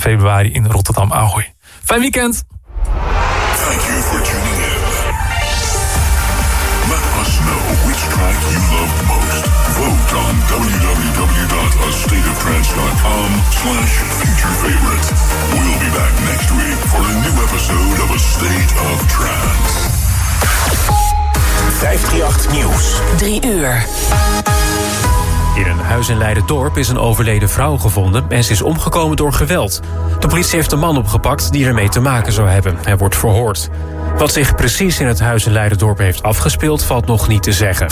februari in Rotterdam Ahoy. Fijn weekend! Thank you for tuning in. Let us know which track you love most. Vote on www.astateoftrance.com slash future favorites. We'll be back next week for a new episode of A State of Trance. 538 Nieuws. 3 uur. In een huis in Leiden-dorp is een overleden vrouw gevonden en ze is omgekomen door geweld. De politie heeft een man opgepakt die ermee te maken zou hebben. Hij wordt verhoord. Wat zich precies in het huis in Leiden-dorp heeft afgespeeld valt nog niet te zeggen.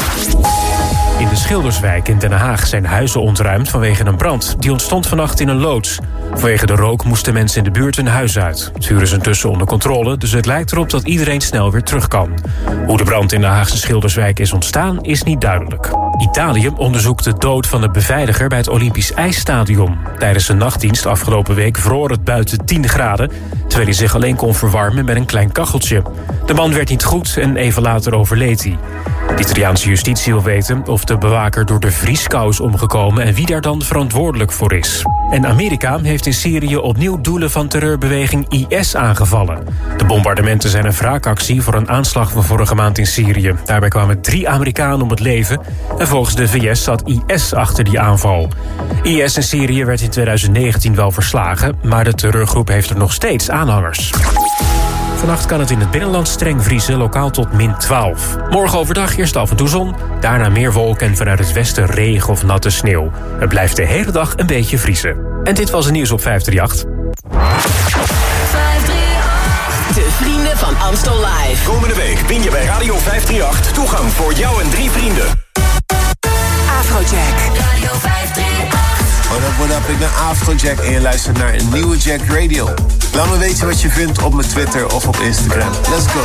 In de Schilderswijk in Den Haag zijn huizen ontruimd vanwege een brand. Die ontstond vannacht in een loods. Vanwege de rook moesten mensen in de buurt hun huis uit. Het vuur is intussen onder controle, dus het lijkt erop dat iedereen snel weer terug kan. Hoe de brand in de Haagse Schilderswijk is ontstaan, is niet duidelijk. Italië onderzoekt de dood van de beveiliger bij het Olympisch IJsstadion. Tijdens een nachtdienst afgelopen week vroor het buiten 10 graden... terwijl hij zich alleen kon verwarmen met een klein kacheltje. De man werd niet goed en even later overleed hij. De Italiaanse justitie wil weten of de bewaker door de vrieskou is omgekomen... en wie daar dan verantwoordelijk voor is. En Amerika heeft in Syrië opnieuw doelen van terreurbeweging IS aangevallen. De bombardementen zijn een wraakactie voor een aanslag van vorige maand in Syrië. Daarbij kwamen drie Amerikanen om het leven... en volgens de VS zat IS achter die aanval. IS in Syrië werd in 2019 wel verslagen... maar de terreurgroep heeft er nog steeds aanhangers. Vannacht kan het in het binnenland streng vriezen, lokaal tot min 12. Morgen overdag eerst af en toe zon, daarna meer wolken... en vanuit het westen regen of natte sneeuw. Het blijft de hele dag een beetje vriezen. En dit was het nieuws op 538. 538. De vrienden van Amstel Live. Komende week win je bij Radio 538 toegang voor jou en drie vrienden. What up, ik ben Afrojack en je luistert naar een nieuwe Jack Radio. Laat me weten wat je vindt op mijn Twitter of op Instagram. Let's go.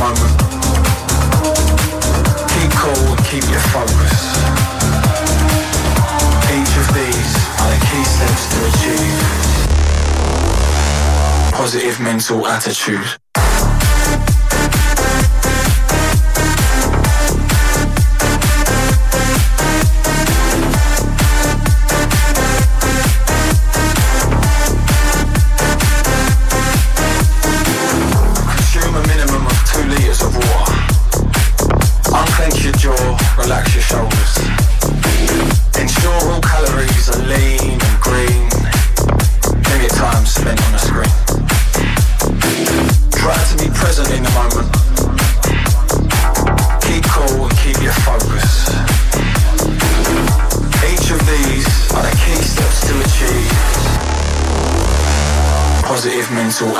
moment. Keep cool and keep your focus. Each of these are the key steps to achieve positive mental attitude.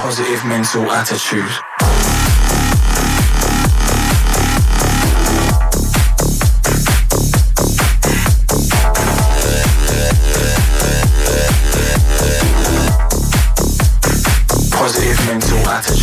positive mental attitude. Positive mental attitude.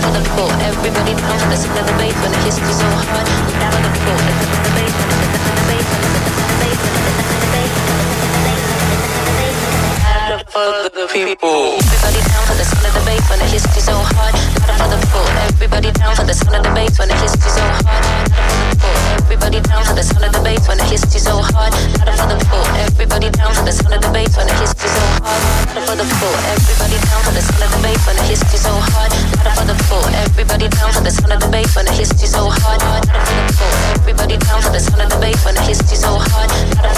Down for the floor. Everybody the sound of the when the history so hard. Down for the floor. The of bass when the of bass when the of the the of the people. Everybody down for the sound of the bass when the history so hard. Not for the floor. Everybody down for the sound of the bass when the history so hard. Everybody down for the sound of the bass when when the history so hard. Not the. Everybody down for the sound of the bass when the history so hard. Not. Everybody down for the sound of the bass when the history so hard. Not. Everybody down for the sound of the bass when the history so hard. Not. Everybody down for the bass when when the history so hard. Not.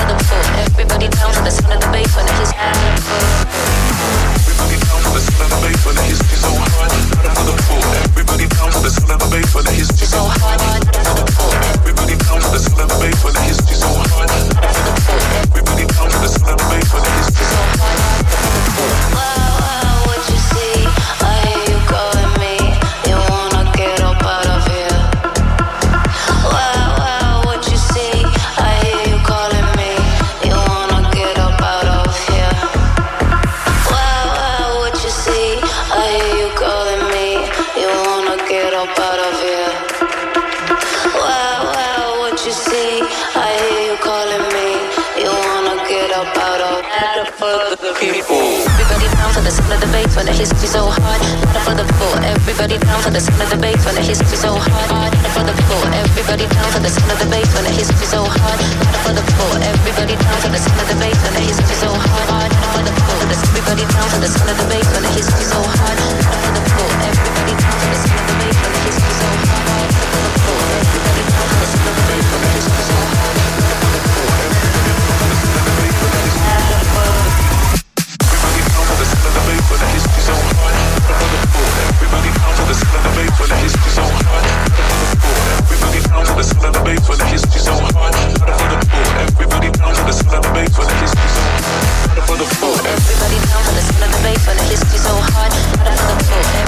Everybody down for the sound of the bass when the history so hard. The sound of the bass when the history so hard. Not for the floor. Everybody down for the sound of the bass when the history so hard. Not for the floor. Everybody down for the sound of the bass when the history so hard. Not for the floor. Everybody down for the sound of the bass when the history is so hard. Not for the floor. Everybody down for the sound of the bass when the history is so hard. Not for the floor. Everybody down for the sound of the bass when the history is so hard. The sound of the bass when the history so hard. The floor. Everybody down for the sound of the bass when the history so hard. The floor.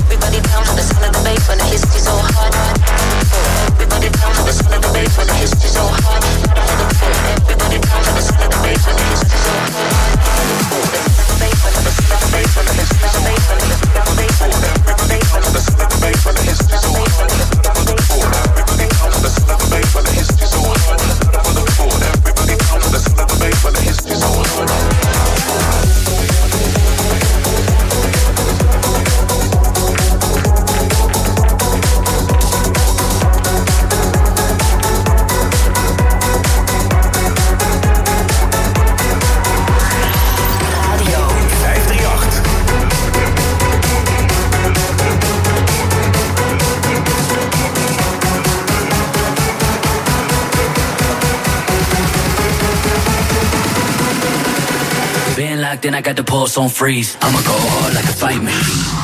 Everybody down for the sound of the bass the sound of the bass when the history so hard. In, I got the pulse on freeze. I'ma go hard like a fight machine.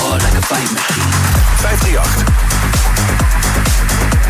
Hard like a fight machine. 538.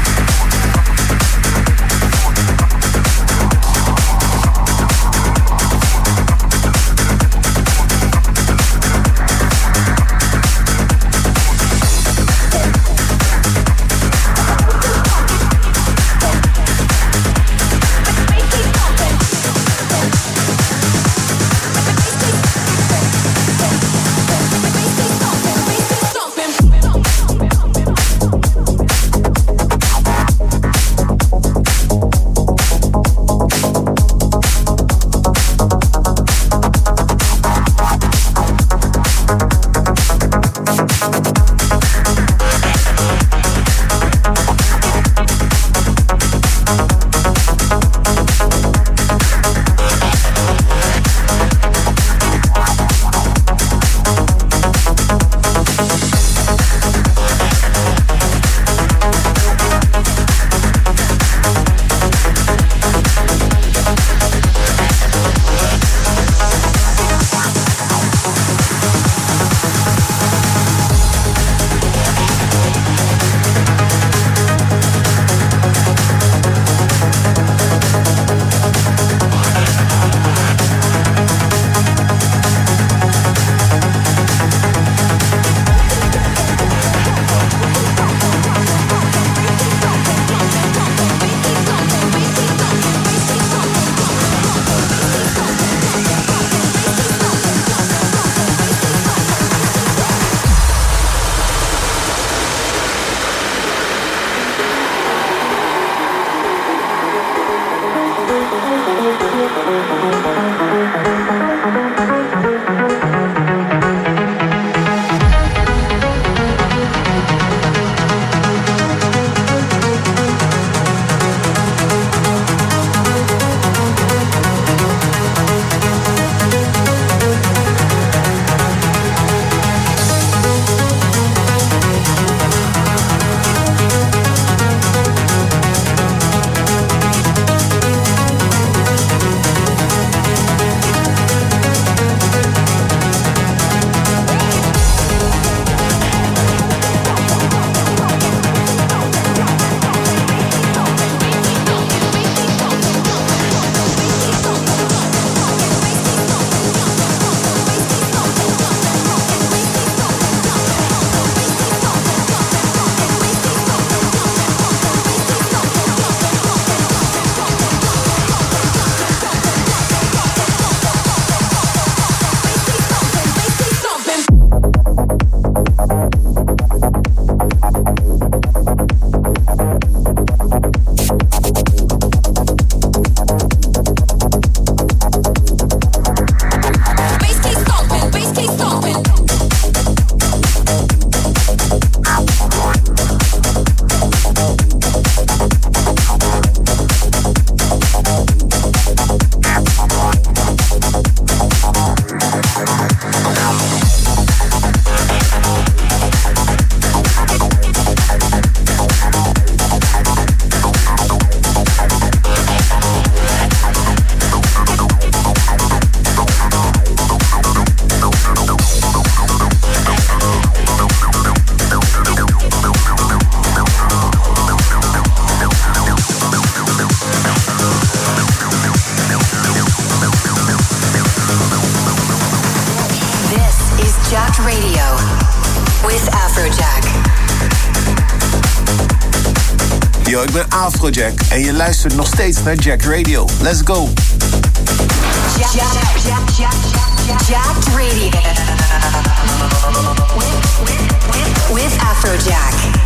よく見てくれてる。Yo, ik ben Afrojack en je luistert nog steeds naar Jack Radio. Let's go. Jack, Jack, Jack, Jack, Jack, Radio. With, with, with, with Afrojack.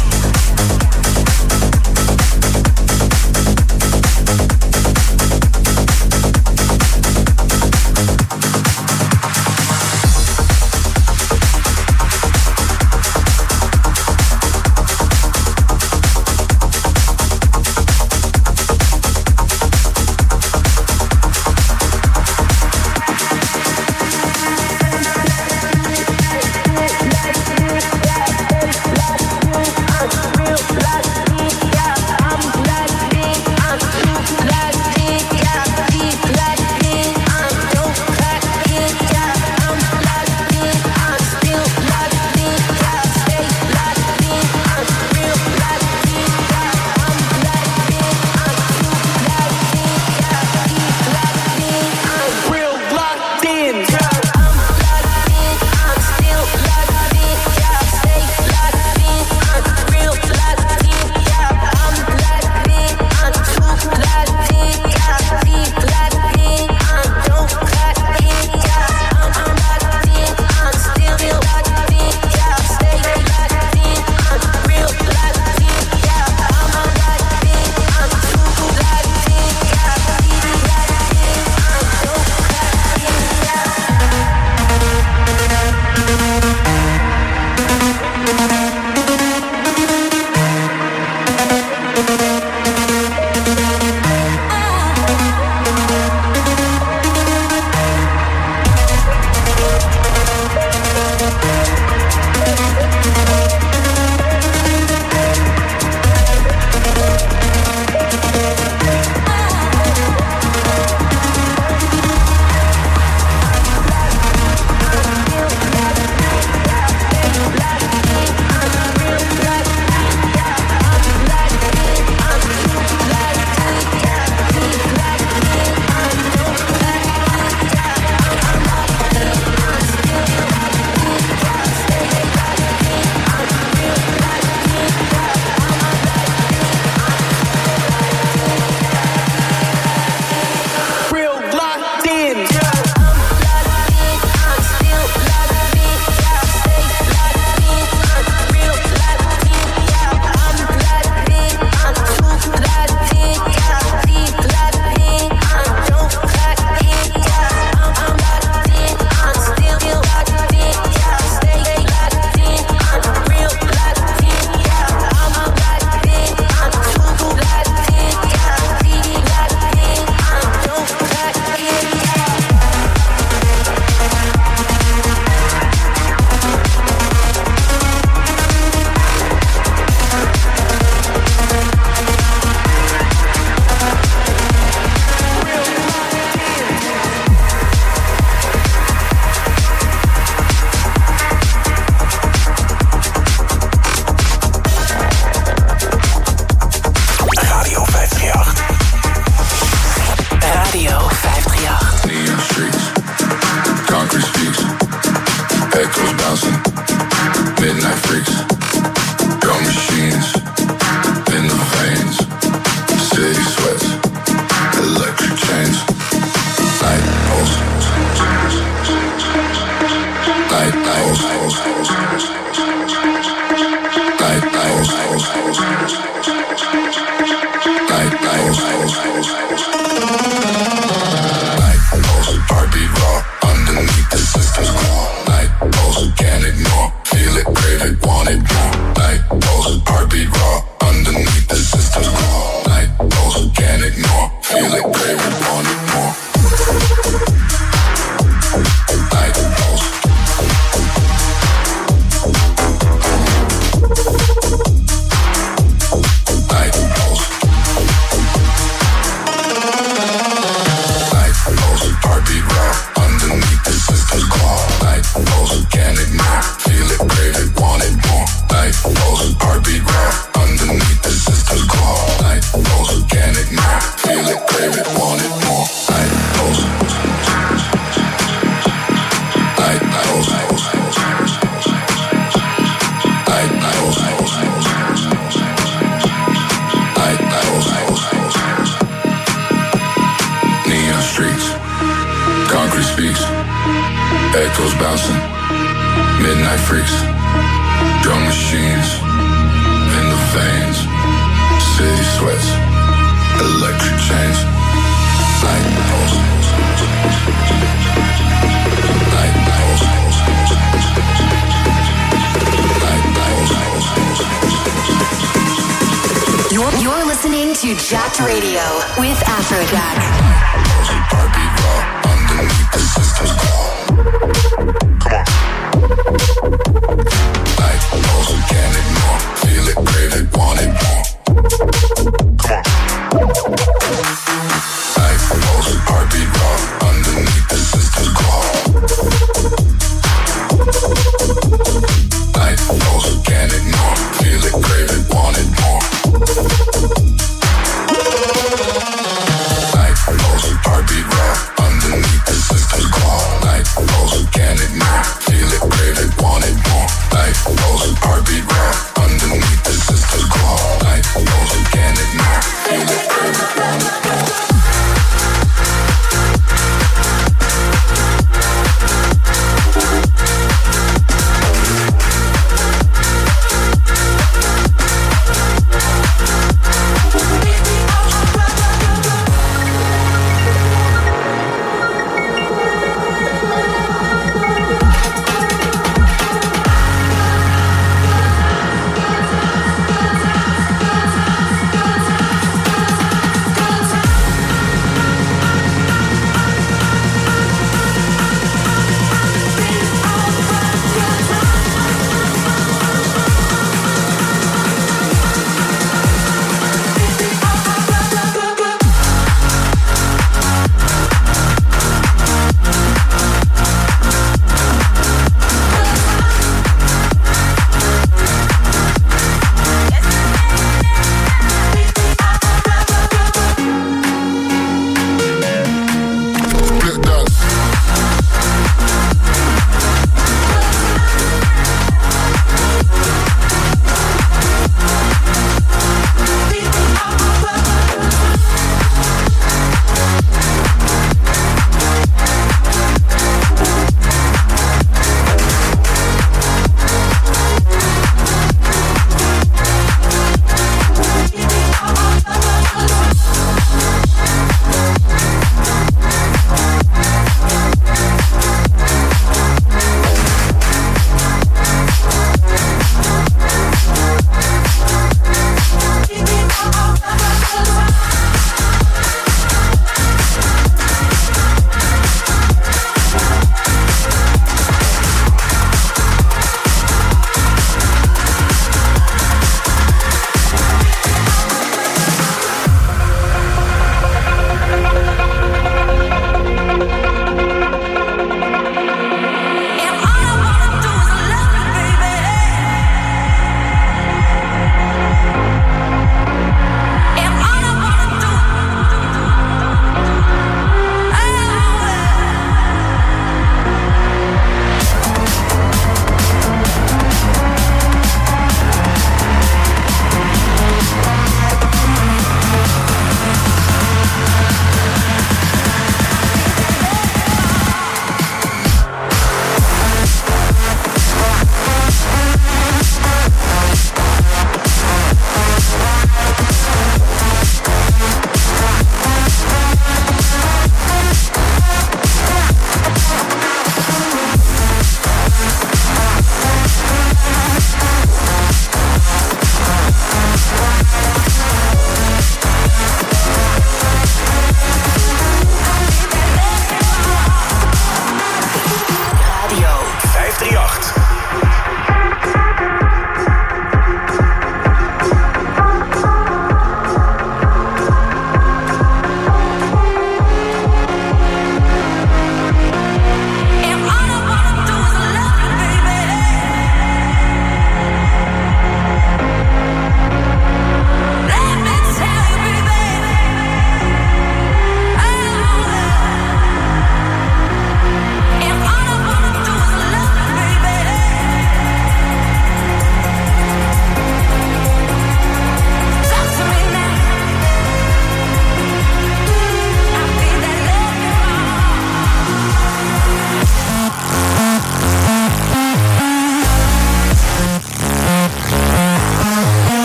To Jacked Radio with Afrojack.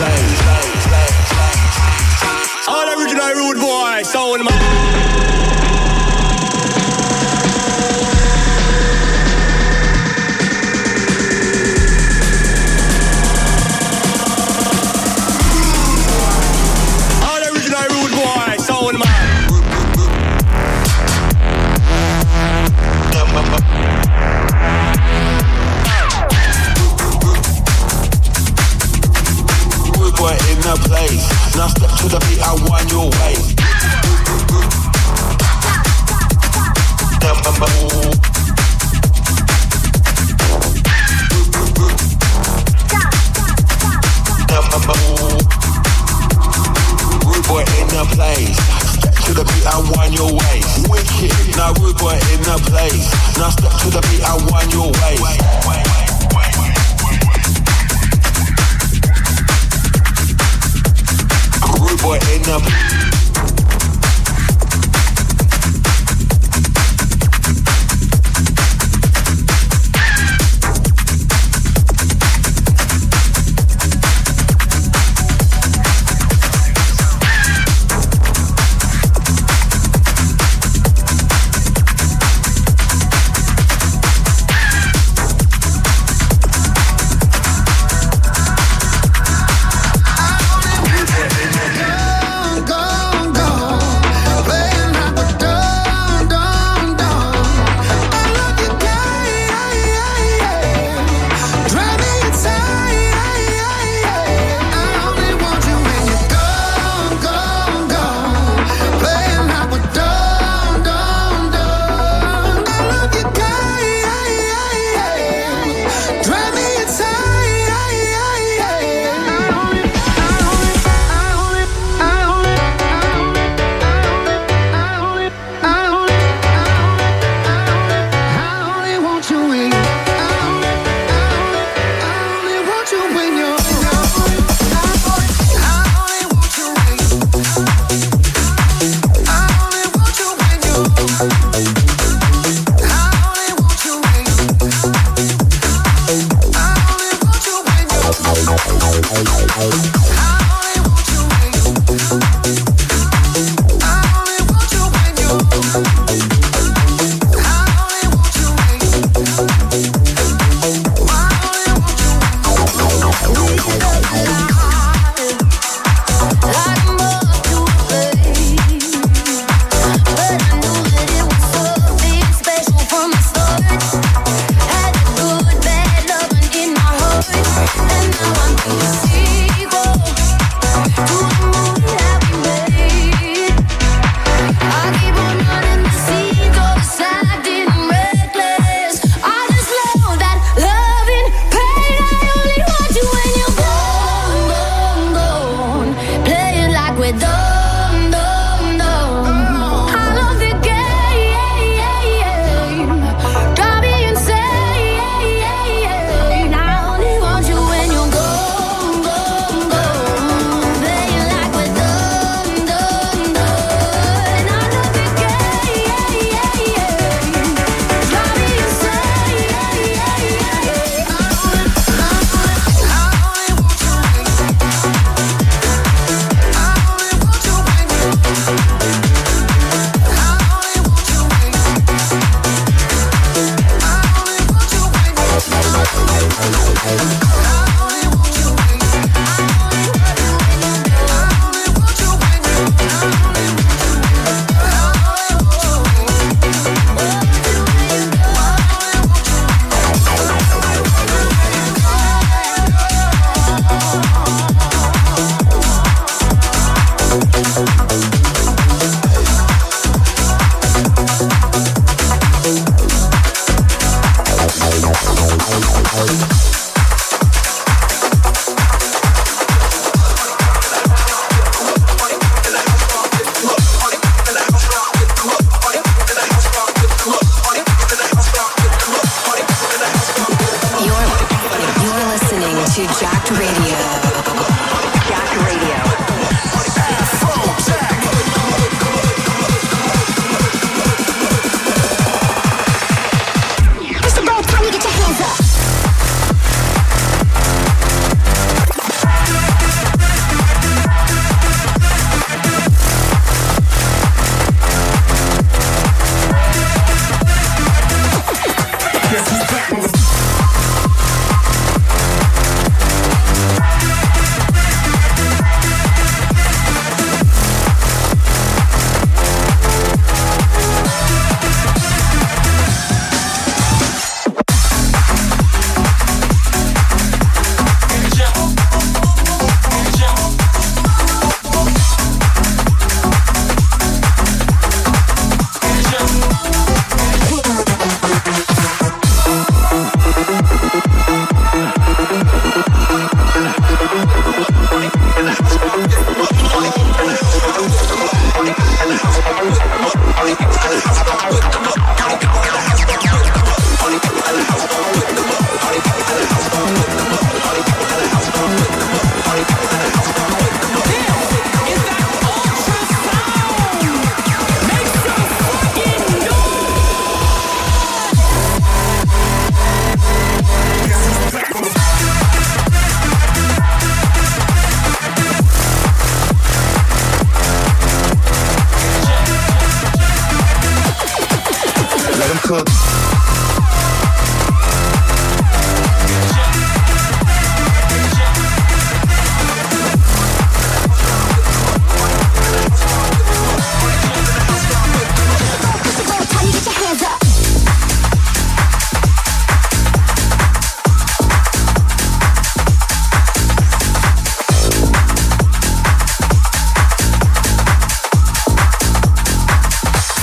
play. All original rude boy, sound man. a place. Now step to the beat, I want your way. Rude boy in the place to the beat, your way. Wicked, now rude boy in the place. Now step to the beat, I want your way. boy ain't nothing.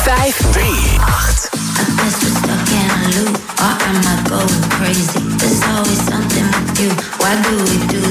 5, 3, 8. Why do we do